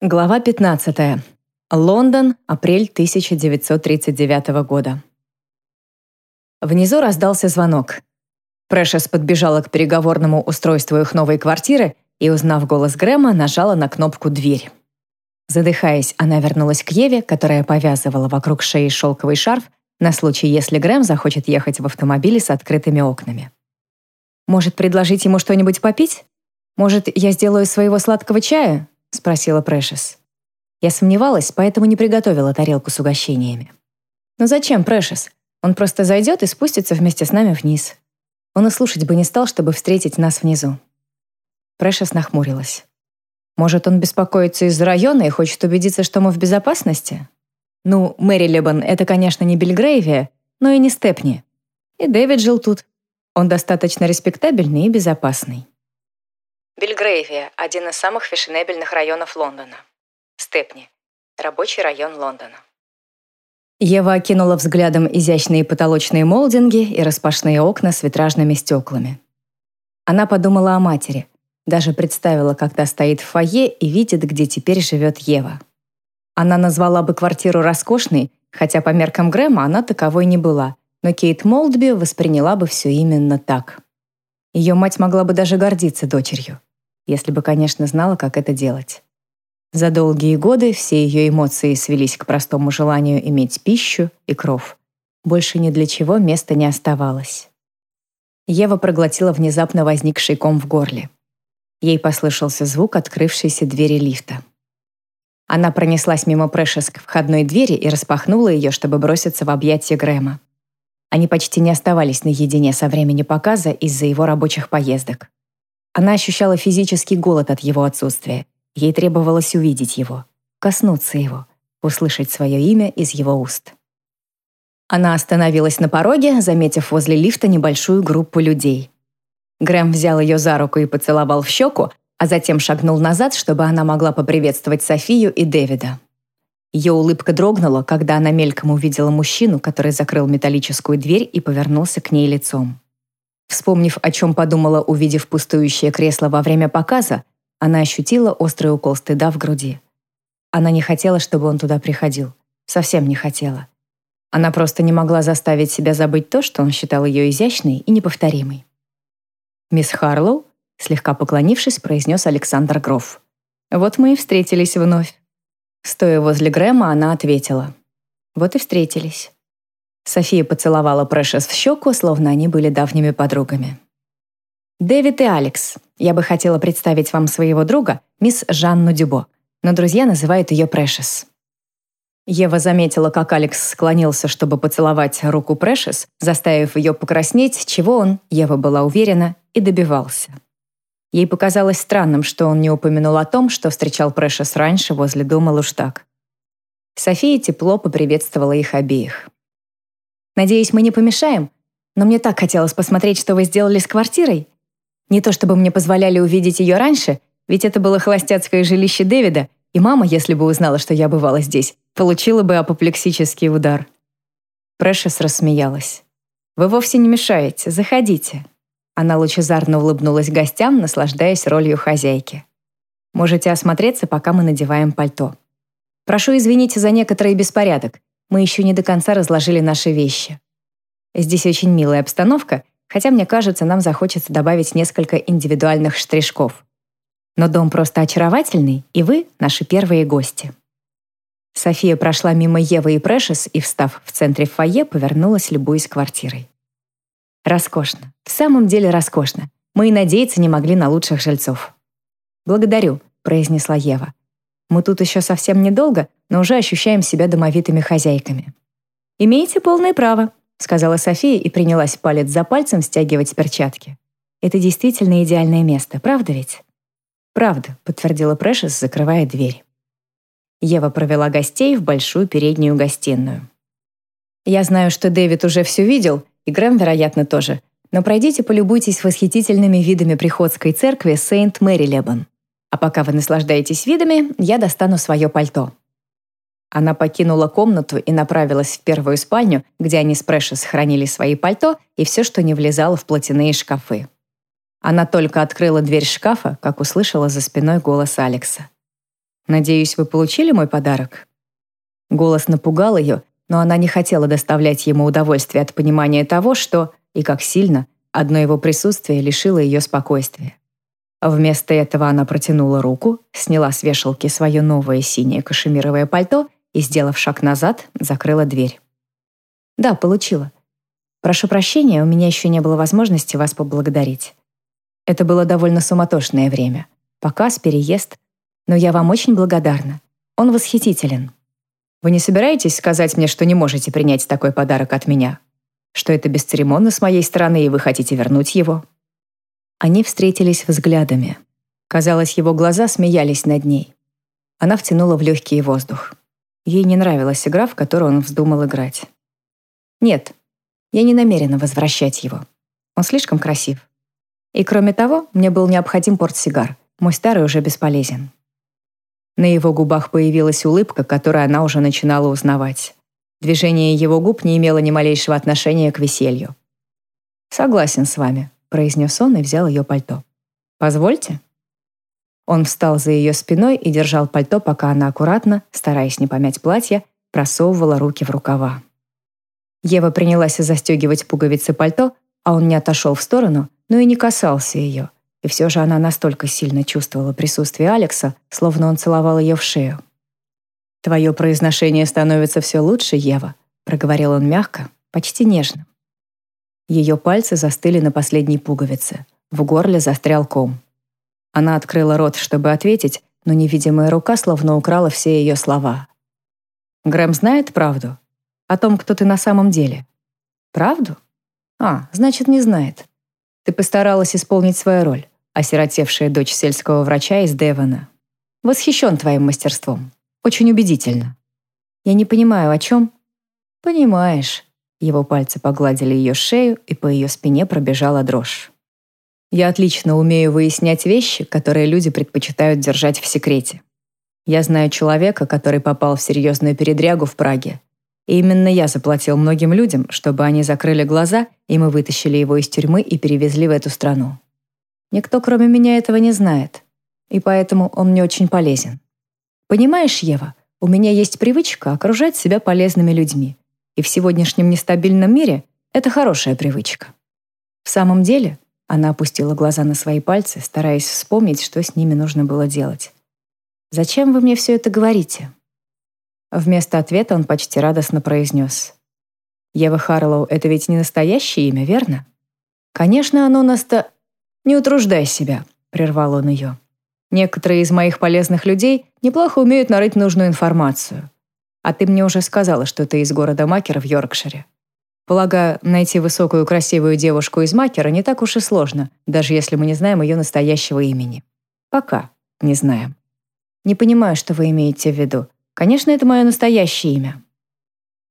Глава 15. Лондон, апрель 1939 года. Внизу раздался звонок. Прэшес подбежала к переговорному устройству их новой квартиры и, узнав голос Грэма, нажала на кнопку «Дверь». Задыхаясь, она вернулась к Еве, которая повязывала вокруг шеи шелковый шарф на случай, если Грэм захочет ехать в автомобиле с открытыми окнами. «Может, предложить ему что-нибудь попить? Может, я сделаю своего сладкого чая?» — спросила Прэшес. Я сомневалась, поэтому не приготовила тарелку с угощениями. «Но зачем, Прэшес? Он просто зайдет и спустится вместе с нами вниз. Он и слушать бы не стал, чтобы встретить нас внизу». Прэшес нахмурилась. «Может, он беспокоится из района и хочет убедиться, что мы в безопасности?» «Ну, Мэри Лебан — это, конечно, не Бельгрейвия, но и не Степни. И Дэвид жил тут. Он достаточно респектабельный и безопасный». Бельгрейвия – один из самых фешенебельных районов Лондона. Степни – рабочий район Лондона. Ева окинула взглядом изящные потолочные молдинги и распашные окна с витражными стеклами. Она подумала о матери, даже представила, как та стоит в фойе и видит, где теперь живет Ева. Она назвала бы квартиру роскошной, хотя по меркам Грэма она таковой не была, но Кейт Молдби восприняла бы все именно так. Ее мать могла бы даже гордиться дочерью если бы, конечно, знала, как это делать. За долгие годы все ее эмоции свелись к простому желанию иметь пищу и кров. Больше ни для чего места не оставалось. Ева проглотила внезапно возникший ком в горле. Ей послышался звук открывшейся двери лифта. Она пронеслась мимо Прэшес к входной двери и распахнула ее, чтобы броситься в объятия Грэма. Они почти не оставались наедине со времени показа из-за его рабочих поездок. Она ощущала физический голод от его отсутствия. Ей требовалось увидеть его, коснуться его, услышать свое имя из его уст. Она остановилась на пороге, заметив возле лифта небольшую группу людей. Грэм взял ее за руку и поцеловал в щеку, а затем шагнул назад, чтобы она могла поприветствовать Софию и Дэвида. Ее улыбка дрогнула, когда она мельком увидела мужчину, который закрыл металлическую дверь и повернулся к ней лицом. Вспомнив, о чем подумала, увидев пустующее кресло во время показа, она ощутила острый укол стыда в груди. Она не хотела, чтобы он туда приходил. Совсем не хотела. Она просто не могла заставить себя забыть то, что он считал ее изящной и неповторимой. «Мисс Харлоу», слегка поклонившись, произнес Александр Гроф. «Вот мы и встретились вновь». Стоя возле Грэма, она ответила. «Вот и встретились». София поцеловала Прэшес в щеку, словно они были давними подругами. «Дэвид и Алекс. Я бы хотела представить вам своего друга, мисс Жанну Дюбо, но друзья называют ее Прэшес». Ева заметила, как Алекс склонился, чтобы поцеловать руку Прэшес, заставив ее покраснеть, чего он, Ева была уверена, и добивался. Ей показалось странным, что он не упомянул о том, что встречал Прэшес раньше возле дома Луштаг. София тепло поприветствовала их обеих. Надеюсь, мы не помешаем, но мне так хотелось посмотреть, что вы сделали с квартирой. Не то чтобы мне позволяли увидеть ее раньше, ведь это было холостяцкое жилище Дэвида, и мама, если бы узнала, что я бывала здесь, получила бы апоплексический удар». Прэшес рассмеялась. «Вы вовсе не мешаете, заходите». Она лучезарно улыбнулась гостям, наслаждаясь ролью хозяйки. «Можете осмотреться, пока мы надеваем пальто. Прошу извините за некоторый беспорядок. Мы еще не до конца разложили наши вещи. Здесь очень милая обстановка, хотя, мне кажется, нам захочется добавить несколько индивидуальных штришков. Но дом просто очаровательный, и вы — наши первые гости. София прошла мимо Евы и Прэшес и, встав в центре фойе, повернулась, любуясь квартирой. Роскошно. В самом деле роскошно. Мы и надеяться не могли на лучших жильцов. «Благодарю», — произнесла Ева. Мы тут еще совсем недолго, но уже ощущаем себя домовитыми хозяйками. «Имеете полное право», — сказала София и принялась палец за пальцем стягивать перчатки. «Это действительно идеальное место, правда ведь?» «Правда», — подтвердила Прэшес, закрывая дверь. Ева провела гостей в большую переднюю гостиную. «Я знаю, что Дэвид уже все видел, и Грэм, вероятно, тоже, но пройдите полюбуйтесь восхитительными видами приходской церкви Сейнт-Мэри-Лебан. А пока вы наслаждаетесь видами, я достану свое пальто». Она покинула комнату и направилась в первую спальню, где они с Прэшес хранили свои пальто и все, что не влезало в платяные шкафы. Она только открыла дверь шкафа, как услышала за спиной голос Алекса. Надеюсь, вы получили мой подарок?» Голос напугал ее, но она не хотела доставлять ему удовольствие от понимания того, что, и как сильно, одно его присутствие лишило ее спокойствия. Вместо этого она протянула руку, сняла с вешалки свое новое синее кашемировое пальто и, сделав шаг назад, закрыла дверь. «Да, получила. Прошу прощения, у меня еще не было возможности вас поблагодарить. Это было довольно суматошное время. Показ, переезд. Но я вам очень благодарна. Он восхитителен. Вы не собираетесь сказать мне, что не можете принять такой подарок от меня? Что это бесцеремонно с моей стороны, и вы хотите вернуть его?» Они встретились взглядами. Казалось, его глаза смеялись над ней. Она втянула в легкий воздух. Ей не нравилась игра, в которую он вздумал играть. «Нет, я не намерена возвращать его. Он слишком красив. И кроме того, мне был необходим портсигар. Мой старый уже бесполезен». На его губах появилась улыбка, которую она уже начинала узнавать. Движение его губ не имело ни малейшего отношения к веселью. «Согласен с вами», произнес он и взял ее пальто. «Позвольте». Он встал за ее спиной и держал пальто, пока она аккуратно, стараясь не помять платье, просовывала руки в рукава. Ева принялась застегивать пуговицы пальто, а он не отошел в сторону, но и не касался ее. И все же она настолько сильно чувствовала присутствие Алекса, словно он целовал ее в шею. «Твое произношение становится все лучше, Ева», проговорил он мягко, почти нежно. Ее пальцы застыли на последней пуговице. В горле застрял ком. Она открыла рот, чтобы ответить, но невидимая рука словно украла все ее слова. «Грэм знает правду? О том, кто ты на самом деле?» «Правду? А, значит, не знает. Ты постаралась исполнить свою роль, осиротевшая дочь сельского врача из Девона. Восхищен твоим мастерством. Очень убедительно. Я не понимаю, о чем?» «Понимаешь. Его пальцы погладили ее шею, и по ее спине пробежала дрожь. «Я отлично умею выяснять вещи, которые люди предпочитают держать в секрете. Я знаю человека, который попал в серьезную передрягу в Праге. И именно я заплатил многим людям, чтобы они закрыли глаза, и мы вытащили его из тюрьмы и перевезли в эту страну. Никто, кроме меня, этого не знает, и поэтому он мне очень полезен. Понимаешь, Ева, у меня есть привычка окружать себя полезными людьми, и в сегодняшнем нестабильном мире это хорошая привычка. В самом деле, она опустила глаза на свои пальцы, стараясь вспомнить, что с ними нужно было делать. «Зачем вы мне все это говорите?» Вместо ответа он почти радостно произнес. «Ева Харлоу — это ведь не настоящее имя, верно?» «Конечно, оно наста...» «Не утруждай себя», — прервал он ее. «Некоторые из моих полезных людей неплохо умеют нарыть нужную информацию. А ты мне уже сказала, что ты из города Макер в Йоркшире. Полагаю, найти высокую красивую девушку из Макера не так уж и сложно, даже если мы не знаем ее настоящего имени. Пока не знаем. Не понимаю, что вы имеете в виду. Конечно, это мое настоящее имя.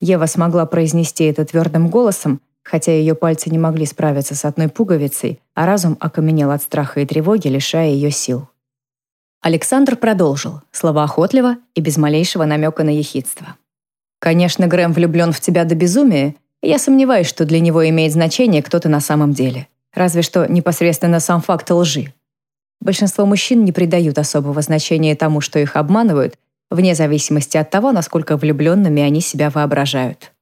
Ева смогла произнести это твердым голосом, хотя ее пальцы не могли справиться с одной пуговицей, а разум окаменел от страха и тревоги, лишая ее сил. Александр продолжил, словоохотливо и без малейшего намека на ехидство. «Конечно, Грэм влюблен в тебя до безумия, я сомневаюсь, что для него имеет значение, кто ты на самом деле. Разве что непосредственно сам факт лжи. Большинство мужчин не придают особого значения тому, что их обманывают, вне зависимости от того, насколько влюбленными они себя воображают.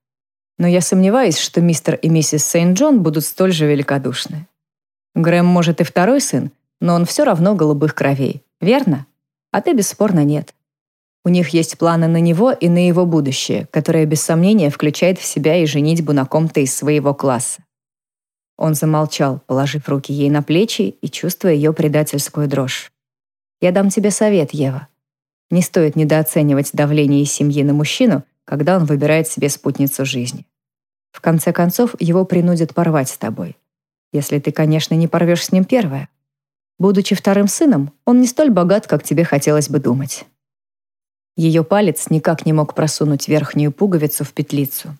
Но я сомневаюсь, что мистер и миссис Сейнт-Джон будут столь же великодушны. Грэм, может, и второй сын, но он все равно голубых кровей, верно? А ты бесспорно нет. У них есть планы на него и на его будущее, которое без сомнения включает в себя и женитьбу на ком-то из своего класса. Он замолчал, положив руки ей на плечи и чувствуя ее предательскую дрожь. «Я дам тебе совет, Ева. Не стоит недооценивать давление семьи на мужчину, когда он выбирает себе спутницу жизни. В конце концов, его принудят порвать с тобой. Если ты, конечно, не порвешь с ним первое. Будучи вторым сыном, он не столь богат, как тебе хотелось бы думать. Ее палец никак не мог просунуть верхнюю пуговицу в петлицу.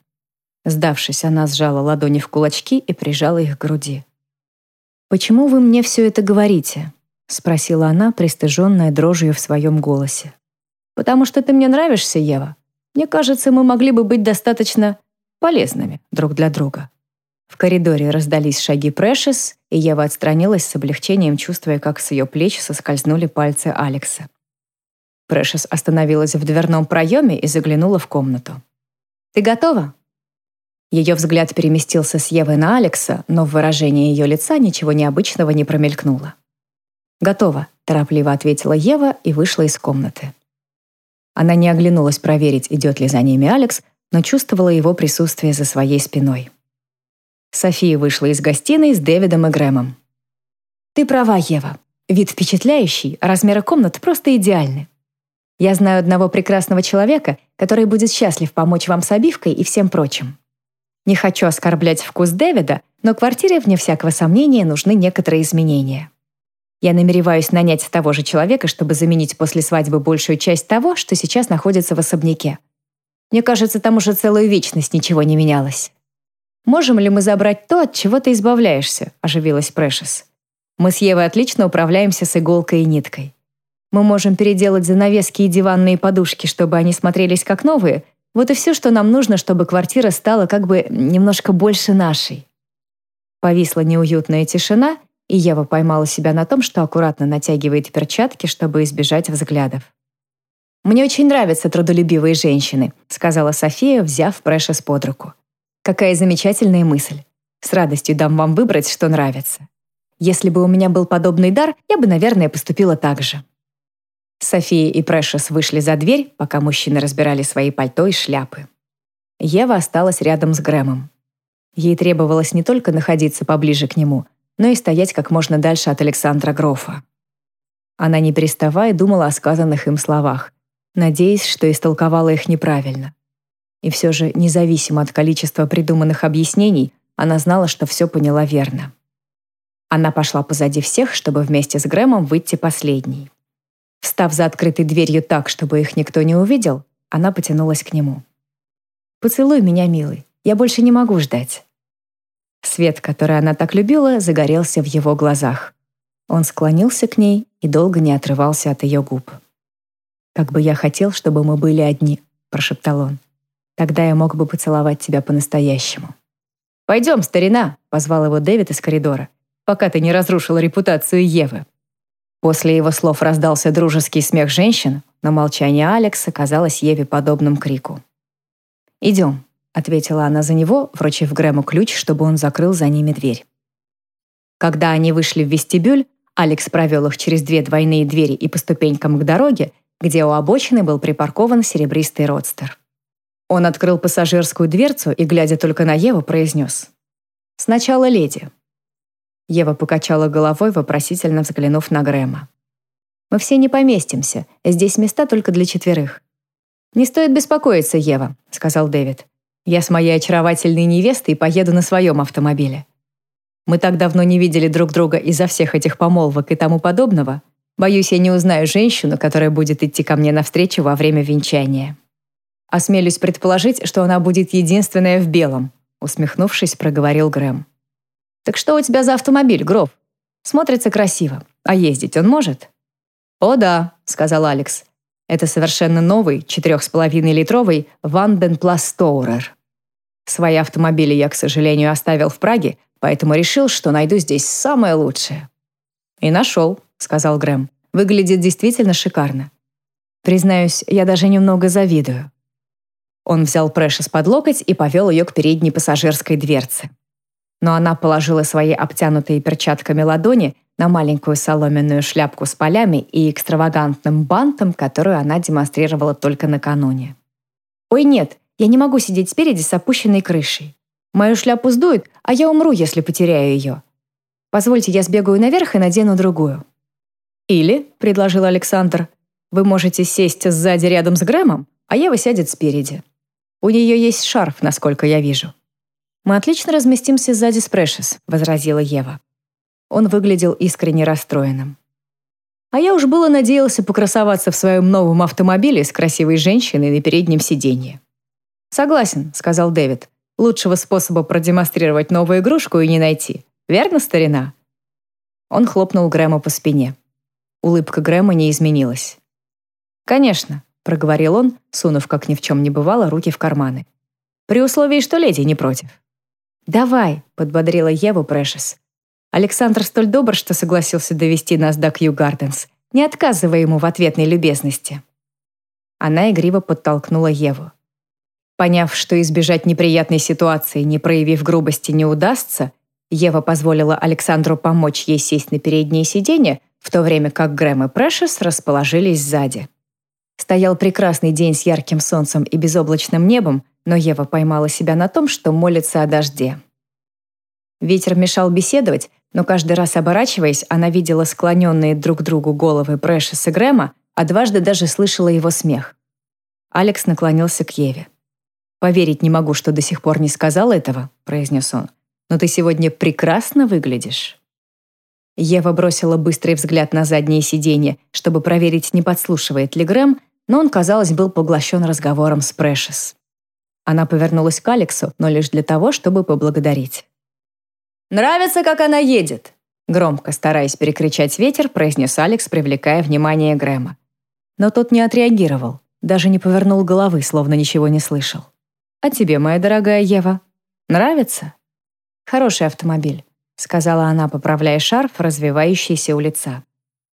Сдавшись, она сжала ладони в кулачки и прижала их к груди. «Почему вы мне все это говорите?» — спросила она, пристыженная дрожью в своем голосе. «Потому что ты мне нравишься, Ева. Мне кажется, мы могли бы быть достаточно полезными друг для друга». В коридоре раздались шаги Прэшес, и Ева отстранилась с облегчением, чувствуя, как с ее плеч соскользнули пальцы Алекса. Прэшес остановилась в дверном проеме и заглянула в комнату. «Ты готова?» Ее взгляд переместился с Евы на Алекса, но в выражении ее лица ничего необычного не промелькнуло. «Готово», — торопливо ответила Ева и вышла из комнаты. Она не оглянулась проверить, идет ли за ними Алекс, но чувствовала его присутствие за своей спиной. София вышла из гостиной с Дэвидом и Грэмом. «Ты права, Ева. Вид впечатляющий, а размеры комнат просто идеальны. Я знаю одного прекрасного человека, который будет счастлив помочь вам с обивкой и всем прочим. Не хочу оскорблять вкус Дэвида, но квартире, вне всякого сомнения, нужны некоторые изменения. Я намереваюсь нанять того же человека, чтобы заменить после свадьбы большую часть того, что сейчас находится в особняке. Мне кажется, там уже целую вечность ничего не менялось. «Можем ли мы забрать то, от чего ты избавляешься?» – оживилась Прэшес. «Мы с Евой отлично управляемся с иголкой и ниткой. Мы можем переделать занавески и диванные подушки, чтобы они смотрелись как новые. Вот и все, что нам нужно, чтобы квартира стала как бы немножко больше нашей». Повисла неуютная тишина, и Ева поймала себя на том, что аккуратно натягивает перчатки, чтобы избежать взглядов. «Мне очень нравятся трудолюбивые женщины», сказала София, взяв Прэшес под руку. «Какая замечательная мысль. С радостью дам вам выбрать, что нравится. Если бы у меня был подобный дар, я бы, наверное, поступила так же». София и Прэшес вышли за дверь, пока мужчины разбирали свои пальто и шляпы. Ева осталась рядом с Грэмом. Ей требовалось не только находиться поближе к нему, но и стоять как можно дальше от Александра Грофа. Она не переставая думала о сказанных им словах, надеясь, что истолковала их неправильно. И все же, независимо от количества придуманных объяснений, она знала, что все поняла верно. Она пошла позади всех, чтобы вместе с Грэмом выйти последней. Встав за открытой дверью так, чтобы их никто не увидел, она потянулась к нему. «Поцелуй меня, милый, я больше не могу ждать». Свет, который она так любила, загорелся в его глазах. Он склонился к ней и долго не отрывался от ее губ. «Как бы я хотел, чтобы мы были одни», — прошептал он. «Тогда я мог бы поцеловать тебя по-настоящему». «Пойдем, старина», — позвал его Дэвид из коридора, «пока ты не разрушил репутацию Евы». После его слов раздался дружеский смех женщин, но молчание Алекса казалось Еве подобным крику. «Идем», — ответила она за него, вручив Грэму ключ, чтобы он закрыл за ними дверь. Когда они вышли в вестибюль, Алекс провел их через две двойные двери и по ступенькам к дороге, где у обочины был припаркован серебристый родстер. Он открыл пассажирскую дверцу и, глядя только на Еву, произнес «Сначала леди». Ева покачала головой, вопросительно взглянув на Грэма. «Мы все не поместимся. Здесь места только для четверых». «Не стоит беспокоиться, Ева», — сказал Дэвид. «Я с моей очаровательной невестой поеду на своем автомобиле. Мы так давно не видели друг друга из-за всех этих помолвок и тому подобного. Боюсь, я не узнаю женщину, которая будет идти ко мне навстречу во время венчания. Осмелюсь предположить, что она будет единственная в белом», усмехнувшись, проговорил Грэм. «Так что у тебя за автомобиль, Гров? Смотрится красиво. А ездить он может?» «О да», — сказал Алекс. «Это совершенно новый, 4,5-литровый Ванден Пластоурер. Свои автомобили я, к сожалению, оставил в Праге, поэтому решил, что найду здесь самое лучшее». «И нашел», — сказал Грэм. «Выглядит действительно шикарно. Признаюсь, я даже немного завидую». Он взял Прэшес под локоть и повел ее к передней пассажирской дверце но она положила свои обтянутые перчатками ладони на маленькую соломенную шляпку с полями и экстравагантным бантом, которую она демонстрировала только накануне. «Ой, нет, я не могу сидеть спереди с опущенной крышей. Мою шляпу сдует, а я умру, если потеряю ее. Позвольте, я сбегаю наверх и надену другую». «Или», — предложил Александр, «вы можете сесть сзади рядом с Грэмом, а Ева сядет спереди. У нее есть шарф, насколько я вижу». «Мы отлично разместимся сзади с Прэшес», — возразила Ева. Он выглядел искренне расстроенным. А я уж было надеялся покрасоваться в своем новом автомобиле с красивой женщиной на переднем сиденье. «Согласен», — сказал Дэвид. «Лучшего способа продемонстрировать новую игрушку и не найти. Верно, старина?» Он хлопнул Грэма по спине. Улыбка Грэма не изменилась. «Конечно», — проговорил он, сунув, как ни в чем не бывало, руки в карманы. «При условии, что леди не против». «Давай», — подбодрила Еву Прэшес. Александр столь добр, что согласился довести нас до Кью Гарденс. Не отказывай ему в ответной любезности. Она игриво подтолкнула Еву. Поняв, что избежать неприятной ситуации, не проявив грубости, не удастся, Ева позволила Александру помочь ей сесть на переднее сиденье, в то время как Грэм и Прэшес расположились сзади. Стоял прекрасный день с ярким солнцем и безоблачным небом, но Ева поймала себя на том, что молится о дожде. Ветер мешал беседовать, но каждый раз оборачиваясь, она видела склоненные друг к другу головы Прэшес и Грэма, а дважды даже слышала его смех. Алекс наклонился к Еве. «Поверить не могу, что до сих пор не сказал этого», — произнес он. «Но ты сегодня прекрасно выглядишь». Ева бросила быстрый взгляд на заднее сиденье, чтобы проверить, не подслушивает ли Грэм, но он, казалось, был поглощен разговором с Прэшес. Она повернулась к Алексу, но лишь для того, чтобы поблагодарить. «Нравится, как она едет!» Громко, стараясь перекричать ветер, произнес Алекс, привлекая внимание Грэма. Но тот не отреагировал, даже не повернул головы, словно ничего не слышал. «А тебе, моя дорогая Ева, нравится?» «Хороший автомобиль», — сказала она, поправляя шарф, развивающийся у лица.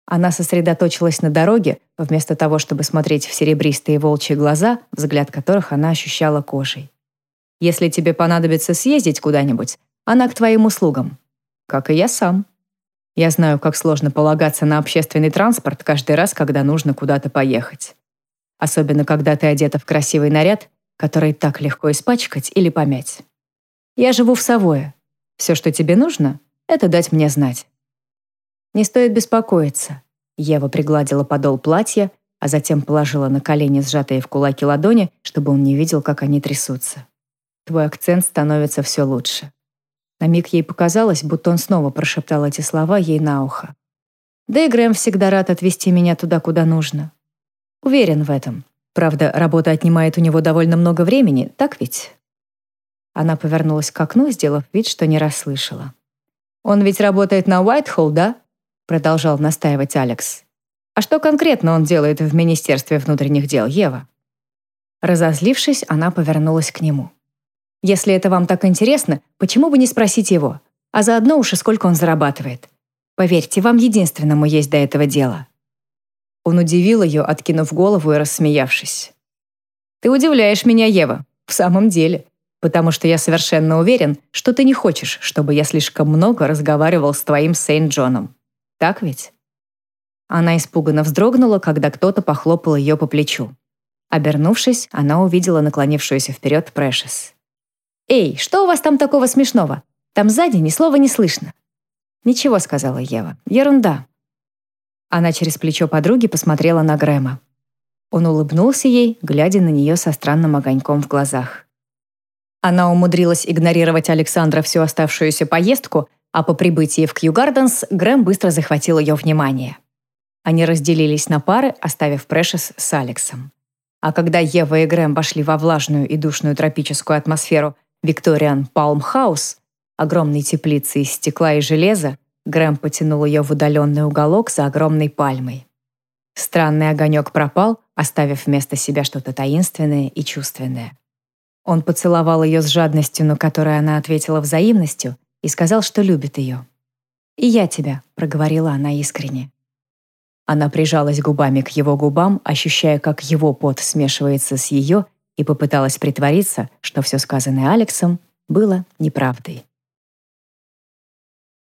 Она сосредоточилась на дороге, вместо того, чтобы смотреть в серебристые волчьи глаза, взгляд которых она ощущала кожей. «Если тебе понадобится съездить куда-нибудь, она к твоим услугам. Как и я сам. Я знаю, как сложно полагаться на общественный транспорт каждый раз, когда нужно куда-то поехать. Особенно, когда ты одета в красивый наряд, который так легко испачкать или помять. Я живу в Савое. Все, что тебе нужно, это дать мне знать. «Не стоит беспокоиться». Ева пригладила подол платья, а затем положила на колени сжатые в кулаки ладони, чтобы он не видел, как они трясутся. «Твой акцент становится все лучше». На миг ей показалось, будто он снова прошептал эти слова ей на ухо. «Да и Грэм всегда рад отвезти меня туда, куда нужно. Уверен в этом. Правда, работа отнимает у него довольно много времени, так ведь?» Она повернулась к окну, сделав вид, что не расслышала. «Он ведь работает на Уайтхолл, да?» Продолжал настаивать Алекс. А что конкретно он делает в Министерстве внутренних дел, Ева? Разозлившись, она повернулась к нему. Если это вам так интересно, почему бы не спросить его? А заодно уж и сколько он зарабатывает. Поверьте, вам единственному есть до этого дело. Он удивил ее, откинув голову и рассмеявшись. «Ты удивляешь меня, Ева, в самом деле, потому что я совершенно уверен, что ты не хочешь, чтобы я слишком много разговаривал с твоим Сейнт-Джоном. Так ведь?» Она испуганно вздрогнула, когда кто-то похлопал ее по плечу. Обернувшись, она увидела наклонившуюся вперед Прэшес. «Эй, что у вас там такого смешного? Там сзади ни слова не слышно». «Ничего», — сказала Ева. «Ерунда». Она через плечо подруги посмотрела на Грэма. Он улыбнулся ей, глядя на нее со странным огоньком в глазах. Она умудрилась игнорировать Александра всю оставшуюся поездку, а по прибытии в Кью-Гарденс Грэм быстро захватил ее внимание. Они разделились на пары, оставив Прэшес с Алексом. А когда Ева и Грэм вошли во влажную и душную тропическую атмосферу Викториан Палм Хаус, огромной теплицы из стекла и железа, Грэм потянул ее в удаленный уголок за огромной пальмой. Странный огонек пропал, оставив вместо себя что-то таинственное и чувственное. Он поцеловал ее с жадностью, на которую она ответила взаимностью, и сказал, что любит ее. «И я тебя», — проговорила она искренне. Она прижалась губами к его губам, ощущая, как его пот смешивается с ее, и попыталась притвориться, что все сказанное Алексом было неправдой.